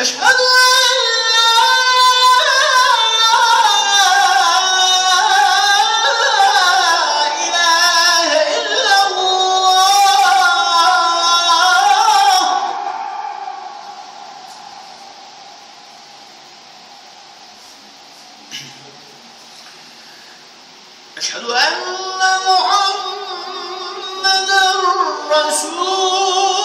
أشهد أن أشهد أن محمدا رسول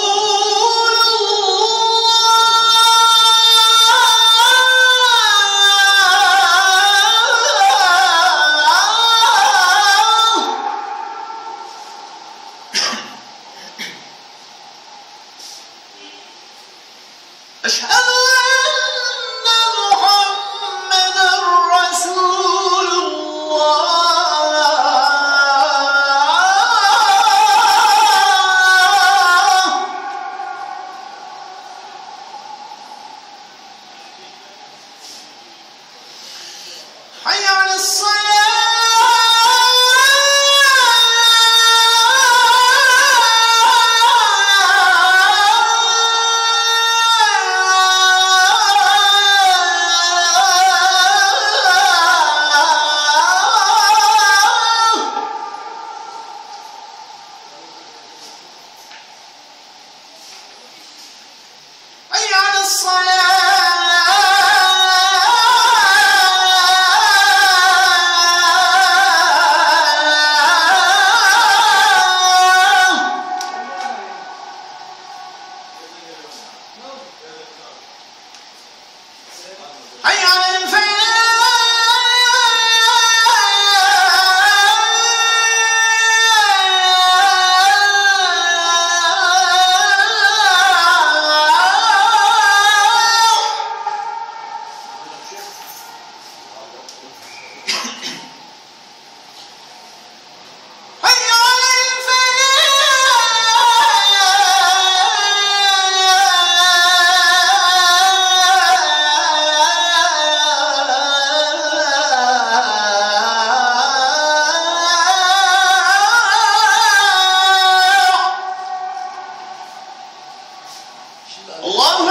أشهد Bye. Allahu